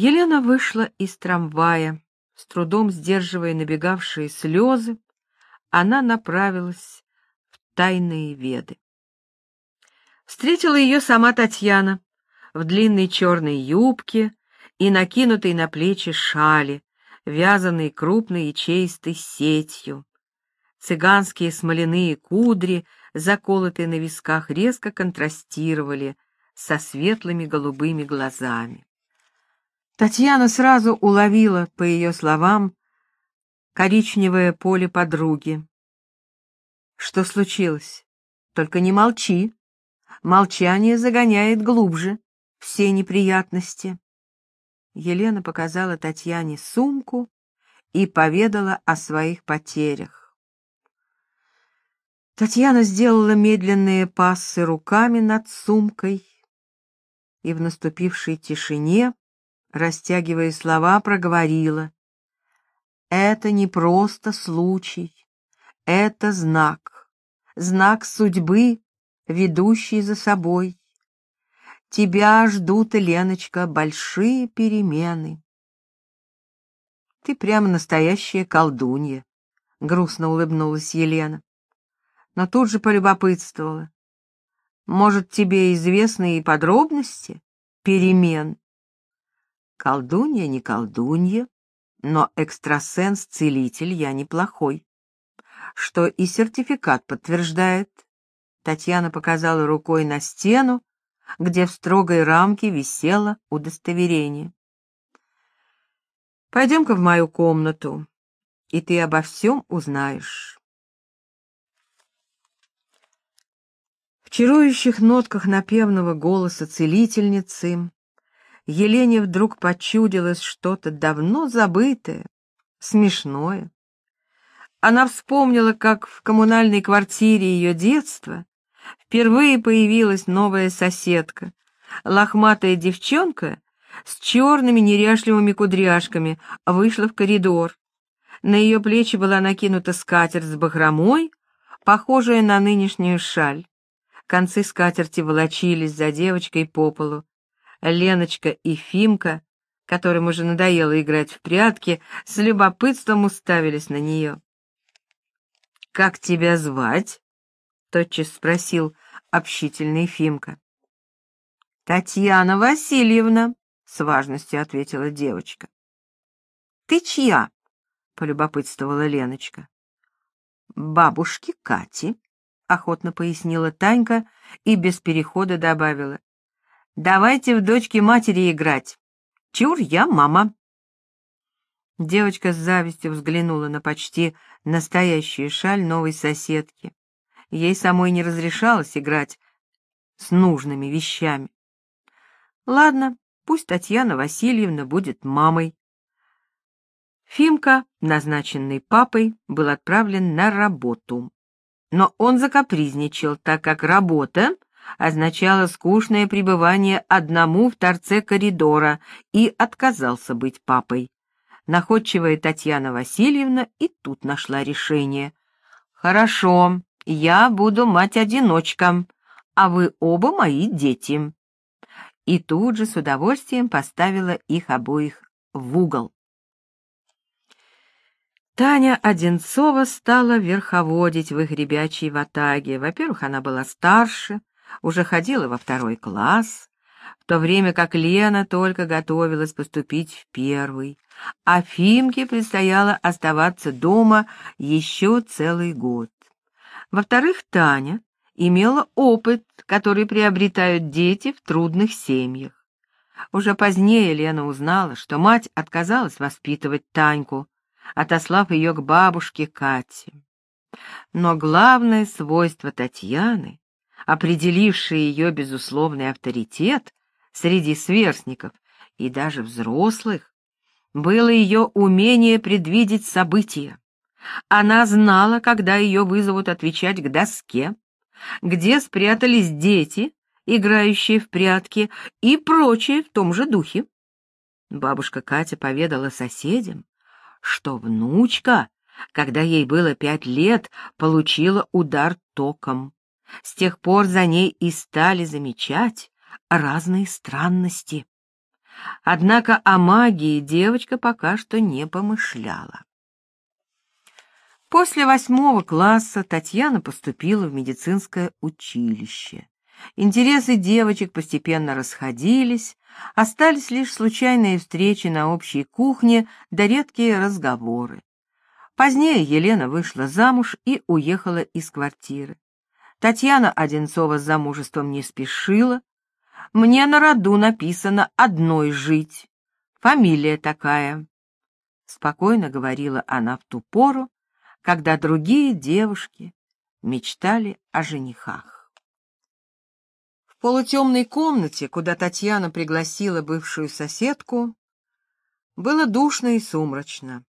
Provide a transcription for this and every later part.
Елена вышла из трамвая, с трудом сдерживая набегавшие слезы, она направилась в тайные веды. Встретила ее сама Татьяна в длинной черной юбке и накинутой на плечи шали, вязаной крупной ячеистой сетью. Цыганские смоляные кудри, заколотые на висках, резко контрастировали со светлыми голубыми глазами. Татьяна сразу уловила, по ее словам, коричневое поле подруги. Что случилось? Только не молчи. Молчание загоняет глубже все неприятности. Елена показала Татьяне сумку и поведала о своих потерях. Татьяна сделала медленные пассы руками над сумкой и в наступившей тишине, растягивая слова, проговорила: "Это не просто случай, это знак, знак судьбы, ведущий за собой. Тебя ждут, Леночка, большие перемены. Ты прямо настоящая колдунья, грустно улыбнулась Елена. Но тут же полюбопытствовала. Может, тебе известны и подробности перемен? Колдунья не колдунья, но экстрасенс-целитель я неплохой. Что и сертификат подтверждает. Татьяна показала рукой на стену, где в строгой рамке висело удостоверение. Пойдем-ка в мою комнату, и ты обо всем узнаешь. В чарующих нотках напевного голоса целительницы Елене вдруг почудилось что-то давно забытое, смешное. Она вспомнила, как в коммунальной квартире ее детства впервые появилась новая соседка, лохматая девчонка с черными неряшливыми кудряшками, вышла в коридор. На ее плечи была накинута скатерть с бахромой, похожая на нынешнюю шаль. Концы скатерти волочились за девочкой по полу. Леночка и Фимка, которым уже надоело играть в прятки, с любопытством уставились на нее. «Как тебя звать?» — тотчас спросил общительный Фимка. «Татьяна Васильевна», — с важностью ответила девочка. «Ты чья?» — полюбопытствовала Леночка. «Бабушки Кати», — охотно пояснила Танька и без перехода добавила. «Давайте в дочки матери играть. Чур, я мама». Девочка с завистью взглянула на почти настоящую шаль новой соседки. Ей самой не разрешалось играть с нужными вещами. Ладно, пусть Татьяна Васильевна будет мамой. Фимка, назначенный папой, был отправлен на работу. Но он закапризничал, так как работа означала скучное пребывание одному в торце коридора и отказался быть папой. Находчивая Татьяна Васильевна и тут нашла решение. «Хорошо, я буду мать-одиночка, а вы оба мои дети. И тут же с удовольствием поставила их обоих в угол. Таня Одинцова стала верховодить в их ребячей ватаге. Во-первых, она была старше, уже ходила во второй класс, в то время как Лена только готовилась поступить в первый, а Фимке предстояло оставаться дома еще целый год. Во-вторых, Таня имела опыт, который приобретают дети в трудных семьях. Уже позднее Лена узнала, что мать отказалась воспитывать Таньку, отослав ее к бабушке Кате. Но главное свойство Татьяны, определившее ее безусловный авторитет среди сверстников и даже взрослых, было ее умение предвидеть события. Она знала, когда ее вызовут отвечать к доске, где спрятались дети, играющие в прятки, и прочее в том же духе. Бабушка Катя поведала соседям, что внучка, когда ей было пять лет, получила удар током. С тех пор за ней и стали замечать разные странности. Однако о магии девочка пока что не помышляла. После восьмого класса Татьяна поступила в медицинское училище. Интересы девочек постепенно расходились, остались лишь случайные встречи на общей кухне да редкие разговоры. Позднее Елена вышла замуж и уехала из квартиры. Татьяна Одинцова с замужеством не спешила. Мне на роду написано «одной жить». Фамилия такая. Спокойно говорила она в ту пору, когда другие девушки мечтали о женихах. В полутемной комнате, куда Татьяна пригласила бывшую соседку, было душно и сумрачно.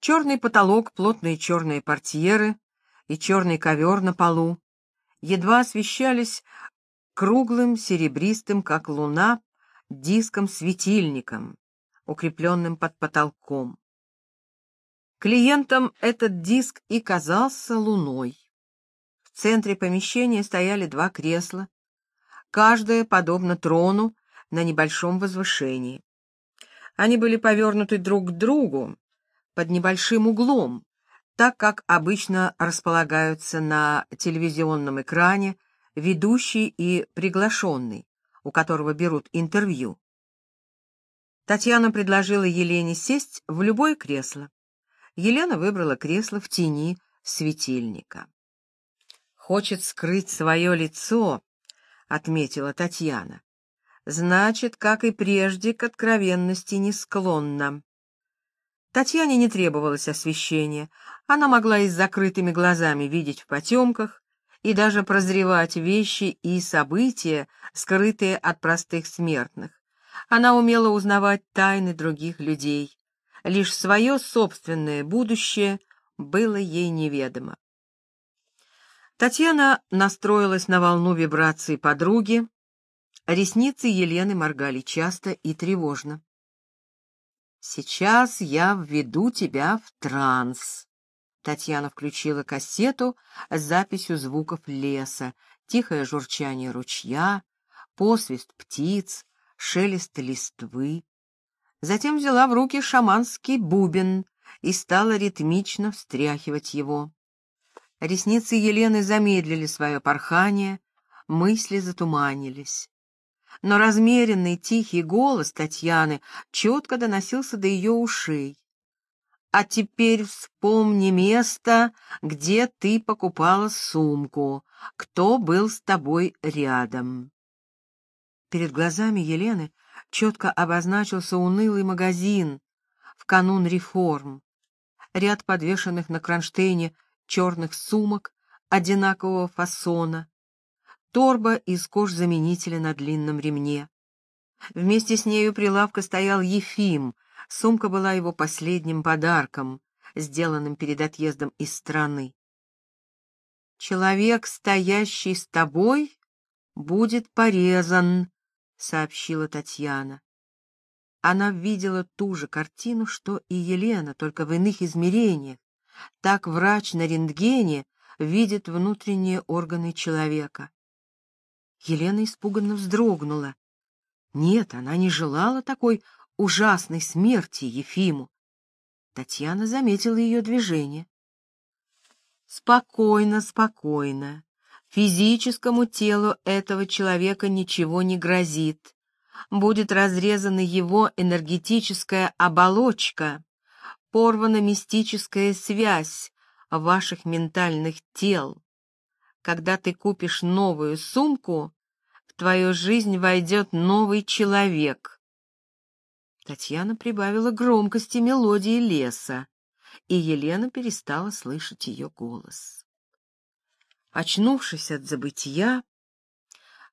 Черный потолок, плотные черные портьеры и черный ковер на полу едва освещались круглым серебристым, как луна, диском-светильником, укрепленным под потолком. Клиентам этот диск и казался луной. В центре помещения стояли два кресла, каждое подобно трону на небольшом возвышении. Они были повернуты друг к другу под небольшим углом, так как обычно располагаются на телевизионном экране ведущий и приглашенный, у которого берут интервью. Татьяна предложила Елене сесть в любое кресло. Елена выбрала кресло в тени светильника. «Хочет скрыть свое лицо», — отметила Татьяна. «Значит, как и прежде, к откровенности не склонна». Татьяне не требовалось освещения. Она могла и с закрытыми глазами видеть в потемках и даже прозревать вещи и события, скрытые от простых смертных. Она умела узнавать тайны других людей лишь свое собственное будущее было ей неведомо. Татьяна настроилась на волну вибраций подруги, ресницы Елены моргали часто и тревожно. «Сейчас я введу тебя в транс», Татьяна включила кассету с записью звуков леса, тихое журчание ручья, посвист птиц, шелест листвы. Затем взяла в руки шаманский бубен и стала ритмично встряхивать его. Ресницы Елены замедлили свое порхание, мысли затуманились. Но размеренный тихий голос Татьяны четко доносился до ее ушей. «А теперь вспомни место, где ты покупала сумку, кто был с тобой рядом». Перед глазами Елены четко обозначился унылый магазин в канун реформ, ряд подвешенных на кронштейне черных сумок одинакового фасона, торба из кожзаменителя на длинном ремне. Вместе с нею прилавка стоял Ефим, сумка была его последним подарком, сделанным перед отъездом из страны. «Человек, стоящий с тобой, будет порезан», сообщила Татьяна. Она видела ту же картину, что и Елена, только в иных измерениях. Так врач на рентгене видит внутренние органы человека. Елена испуганно вздрогнула. Нет, она не желала такой ужасной смерти Ефиму. Татьяна заметила ее движение. «Спокойно, спокойно. Физическому телу этого человека ничего не грозит. Будет разрезана его энергетическая оболочка, порвана мистическая связь ваших ментальных тел. Когда ты купишь новую сумку, в твою жизнь войдет новый человек. Татьяна прибавила громкости мелодии леса, и Елена перестала слышать ее голос. Очнувшись от забытия,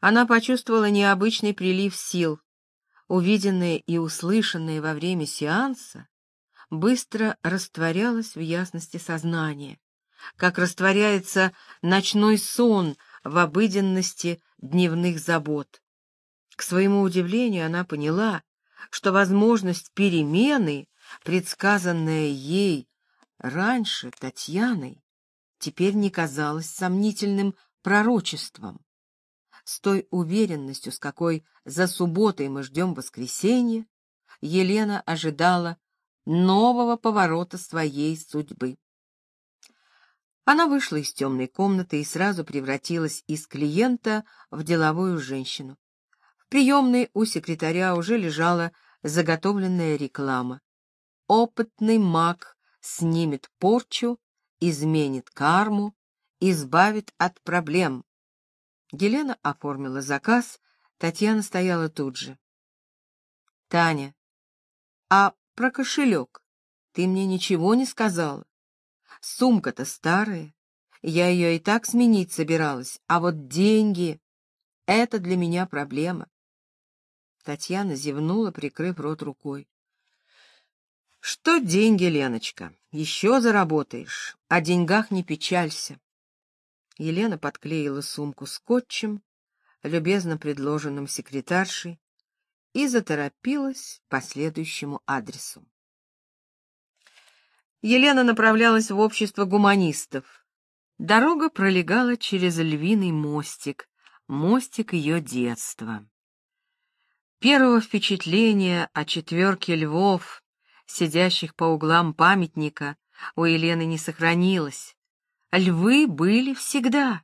она почувствовала необычный прилив сил. Увиденное и услышанное во время сеанса быстро растворялось в ясности сознания, как растворяется ночной сон в обыденности дневных забот. К своему удивлению она поняла, что возможность перемены, предсказанная ей раньше Татьяной, теперь не казалось сомнительным пророчеством. С той уверенностью, с какой за субботой мы ждем воскресенья, Елена ожидала нового поворота своей судьбы. Она вышла из темной комнаты и сразу превратилась из клиента в деловую женщину. В приемной у секретаря уже лежала заготовленная реклама. Опытный маг снимет порчу, изменит карму, избавит от проблем. Елена оформила заказ, Татьяна стояла тут же. «Таня, а про кошелек ты мне ничего не сказала? Сумка-то старая, я ее и так сменить собиралась, а вот деньги — это для меня проблема». Татьяна зевнула, прикрыв рот рукой. «Что деньги, Леночка? Еще заработаешь. О деньгах не печалься. Елена подклеила сумку скотчем, любезно предложенным секретаршей, и заторопилась по следующему адресу. Елена направлялась в общество гуманистов. Дорога пролегала через львиный мостик, мостик ее детства. Первого впечатления о четверке львов, сидящих по углам памятника, у Елены не сохранилось. Львы были всегда.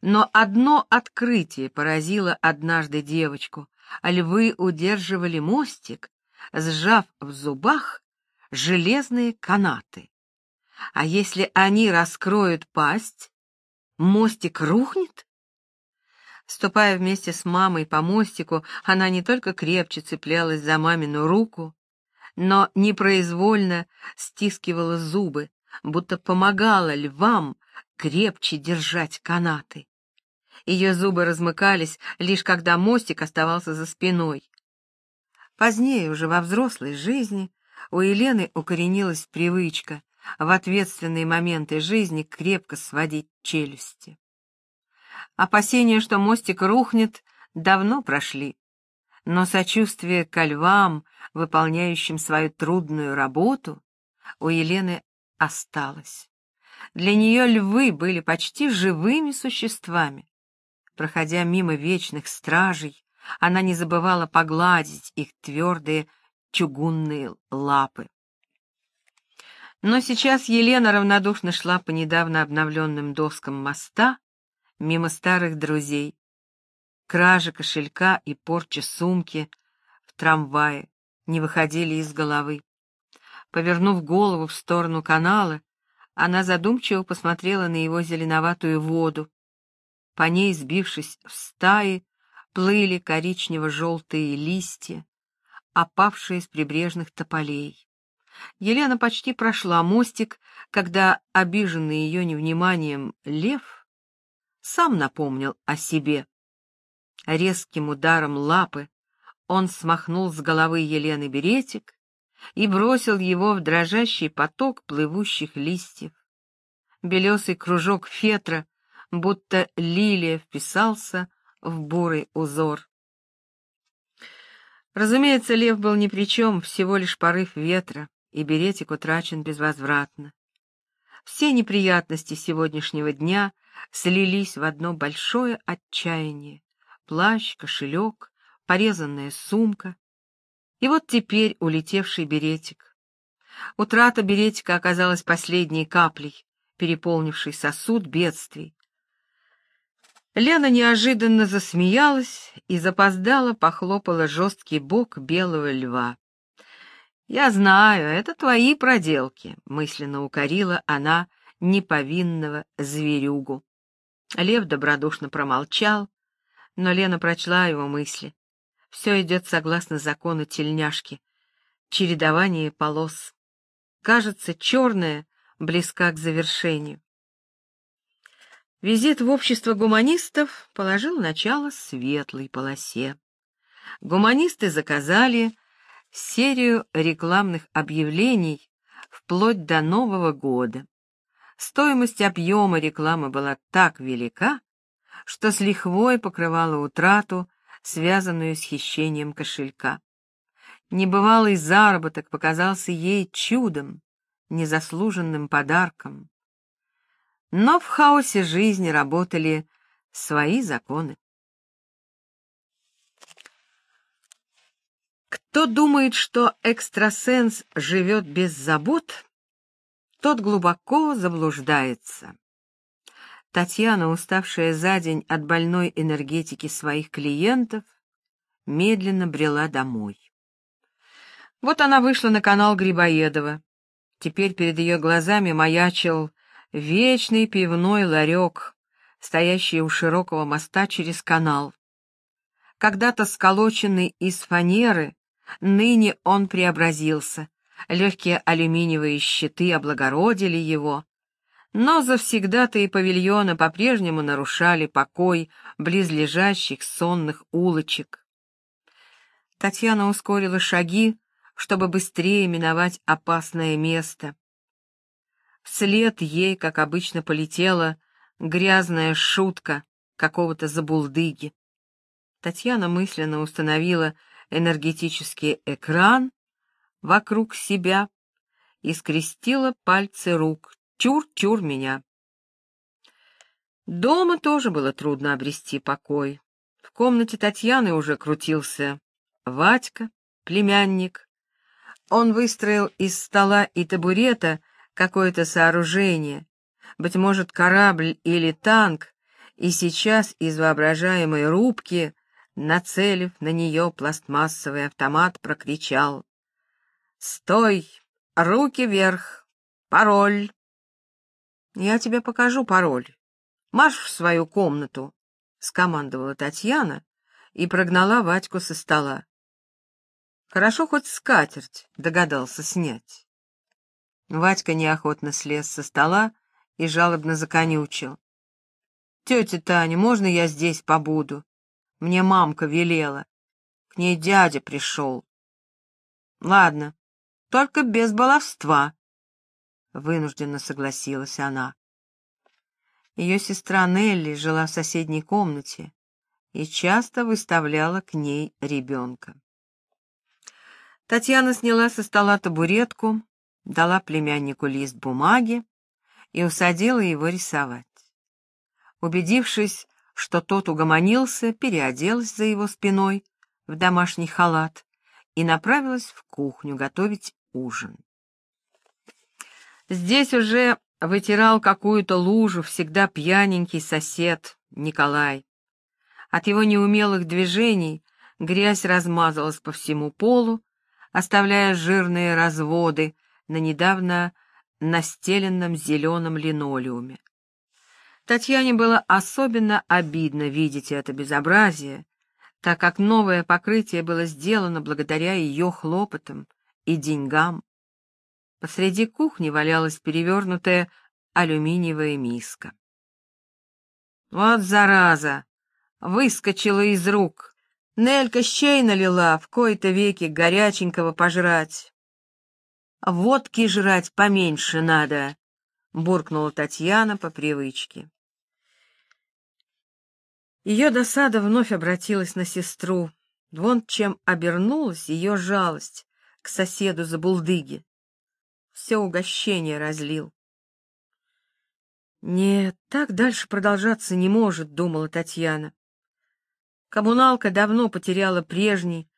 Но одно открытие поразило однажды девочку. Львы удерживали мостик, сжав в зубах железные канаты. А если они раскроют пасть, мостик рухнет? Ступая вместе с мамой по мостику, она не только крепче цеплялась за мамину руку, но непроизвольно стискивала зубы, будто помогала львам крепче держать канаты. Ее зубы размыкались, лишь когда мостик оставался за спиной. Позднее, уже во взрослой жизни, у Елены укоренилась привычка в ответственные моменты жизни крепко сводить челюсти. Опасения, что мостик рухнет, давно прошли, но сочувствие ко львам, выполняющим свою трудную работу, у Елены осталось. Для нее львы были почти живыми существами. Проходя мимо вечных стражей, она не забывала погладить их твердые чугунные лапы. Но сейчас Елена равнодушно шла по недавно обновленным доскам моста мимо старых друзей. Кража кошелька и порча сумки в трамвае не выходили из головы. Повернув голову в сторону канала, она задумчиво посмотрела на его зеленоватую воду. По ней, сбившись в стаи, плыли коричнево-желтые листья, опавшие с прибрежных тополей. Елена почти прошла мостик, когда, обиженный ее невниманием, лев сам напомнил о себе. Резким ударом лапы он смахнул с головы Елены беретик и бросил его в дрожащий поток плывущих листьев. Белесый кружок фетра, будто лилия, вписался в бурый узор. Разумеется, лев был ни при чем, всего лишь порыв ветра, и беретик утрачен безвозвратно. Все неприятности сегодняшнего дня слились в одно большое отчаяние. Плащ, кошелек, порезанная сумка, и вот теперь улетевший беретик. Утрата беретика оказалась последней каплей, переполнившей сосуд бедствий. Лена неожиданно засмеялась и запоздала похлопала жесткий бок белого льва. «Я знаю, это твои проделки», — мысленно укорила она неповинного зверюгу. Лев добродушно промолчал, но Лена прочла его мысли. Все идет согласно закону тельняшки. Чередование полос. Кажется, черная близка к завершению. Визит в общество гуманистов положил начало светлой полосе. Гуманисты заказали серию рекламных объявлений вплоть до Нового года. Стоимость объема рекламы была так велика, что с лихвой покрывала утрату связанную с хищением кошелька. Небывалый заработок показался ей чудом, незаслуженным подарком. Но в хаосе жизни работали свои законы. Кто думает, что экстрасенс живет без забот, тот глубоко заблуждается. Татьяна, уставшая за день от больной энергетики своих клиентов, медленно брела домой. Вот она вышла на канал Грибоедова. Теперь перед ее глазами маячил вечный пивной ларек, стоящий у широкого моста через канал. Когда-то сколоченный из фанеры, ныне он преобразился. Легкие алюминиевые щиты облагородили его, но завсегда-то и павильона по-прежнему нарушали покой близлежащих сонных улочек. Татьяна ускорила шаги, чтобы быстрее миновать опасное место. Вслед ей, как обычно, полетела грязная шутка какого-то забулдыги. Татьяна мысленно установила энергетический экран вокруг себя и скрестила пальцы рук. Чур-чур меня. Дома тоже было трудно обрести покой. В комнате Татьяны уже крутился Вадька, племянник. Он выстроил из стола и табурета какое-то сооружение, быть может, корабль или танк, и сейчас из воображаемой рубки, нацелив на нее пластмассовый автомат, прокричал «Стой! Руки вверх! Пароль!» «Я тебе покажу пароль. Марш в свою комнату!» — скомандовала Татьяна и прогнала Вадьку со стола. Хорошо хоть скатерть догадался снять. Вадька неохотно слез со стола и жалобно законючил. «Тетя Таня, можно я здесь побуду? Мне мамка велела. К ней дядя пришел». «Ладно, только без баловства», — вынужденно согласилась она. Ее сестра Нелли жила в соседней комнате и часто выставляла к ней ребенка. Татьяна сняла со стола табуретку, дала племяннику лист бумаги и усадила его рисовать. Убедившись, что тот угомонился, переоделась за его спиной в домашний халат и направилась в кухню готовить ужин. Здесь уже вытирал какую-то лужу всегда пьяненький сосед Николай. От его неумелых движений грязь размазалась по всему полу, оставляя жирные разводы на недавно настеленном зеленом линолеуме. Татьяне было особенно обидно видеть это безобразие, так как новое покрытие было сделано благодаря ее хлопотам и деньгам. Посреди кухни валялась перевернутая алюминиевая миска. «Вот зараза! Выскочила из рук!» Нелька щей налила, в кои-то веки горяченького пожрать. «Водки жрать поменьше надо», — буркнула Татьяна по привычке. Ее досада вновь обратилась на сестру. Вон чем обернулась ее жалость к соседу за булдыги. Все угощение разлил. «Нет, так дальше продолжаться не может», — думала Татьяна. Коммуналка давно потеряла прежний,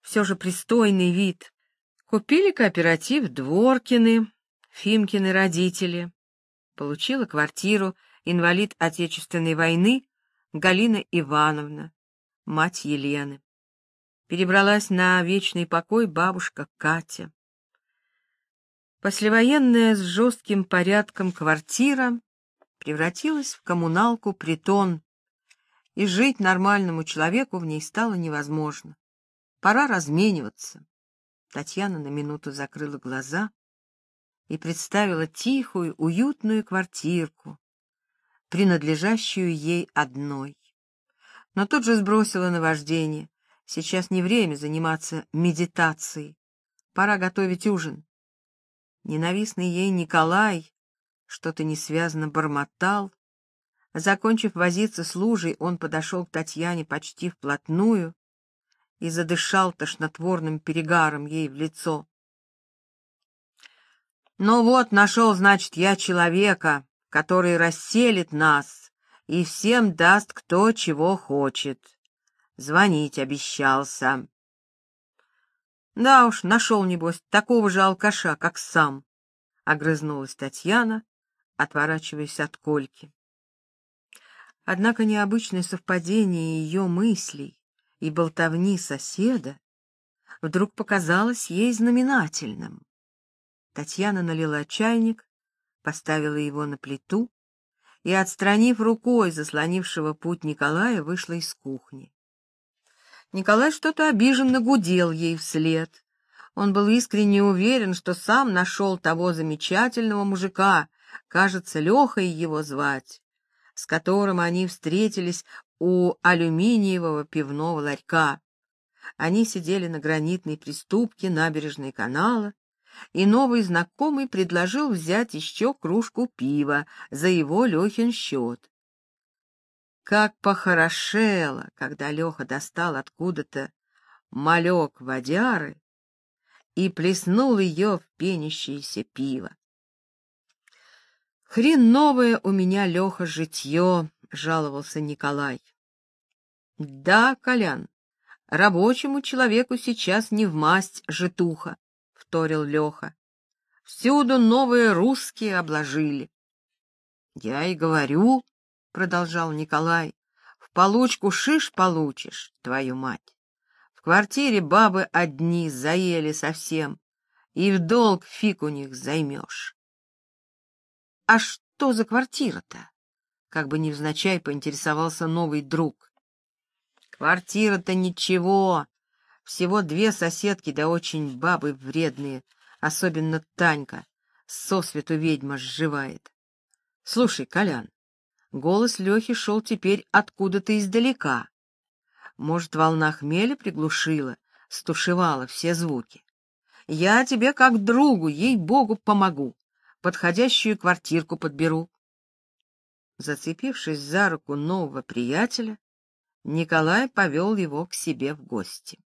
все же пристойный вид. Купили кооператив Дворкины, Фимкины родители. Получила квартиру инвалид Отечественной войны Галина Ивановна, мать Елены. Перебралась на вечный покой бабушка Катя. Послевоенная с жестким порядком квартира превратилась в коммуналку-притон, и жить нормальному человеку в ней стало невозможно. Пора размениваться. Татьяна на минуту закрыла глаза и представила тихую, уютную квартирку, принадлежащую ей одной. Но тут же сбросила наваждение. Сейчас не время заниматься медитацией. Пора готовить ужин. Ненавистный ей Николай что-то несвязно бормотал, Закончив возиться с лужей, он подошел к Татьяне почти вплотную и задышал тошнотворным перегаром ей в лицо. «Ну вот, нашел, значит, я человека, который расселит нас и всем даст кто чего хочет. Звонить обещался». Да уж, нашел, небось, такого же алкаша, как сам, — огрызнулась Татьяна, отворачиваясь от Кольки. Однако необычное совпадение ее мыслей и болтовни соседа вдруг показалось ей знаменательным. Татьяна налила чайник, поставила его на плиту и, отстранив рукой заслонившего путь Николая, вышла из кухни. Николай что-то обиженно гудел ей вслед. Он был искренне уверен, что сам нашел того замечательного мужика, кажется, Лехой его звать, с которым они встретились у алюминиевого пивного ларька. Они сидели на гранитной приступке набережной канала, и новый знакомый предложил взять еще кружку пива за его Лехин счет. Как похорошело, когда Леха достал откуда-то малек водяры и плеснул ее в пенящееся пиво. «Хреновое у меня, Леха, житье», — жаловался Николай. «Да, Колян, рабочему человеку сейчас не в масть житуха», — вторил Леха. «Всюду новые русские обложили». «Я и говорю», продолжал Николай, в получку шиш получишь, твою мать. В квартире бабы одни заели совсем, и в долг фиг у них займешь. — А что за квартира-то? — как бы невзначай поинтересовался новый друг. — Квартира-то ничего, всего две соседки, да очень бабы вредные, особенно Танька, сосвету ведьма сживает. Слушай, Колян, Голос Лехи шел теперь откуда-то издалека. Может, волна хмеля приглушила, стушевала все звуки. Я тебе как другу, ей-богу, помогу. Подходящую квартирку подберу. Зацепившись за руку нового приятеля, Николай повел его к себе в гости.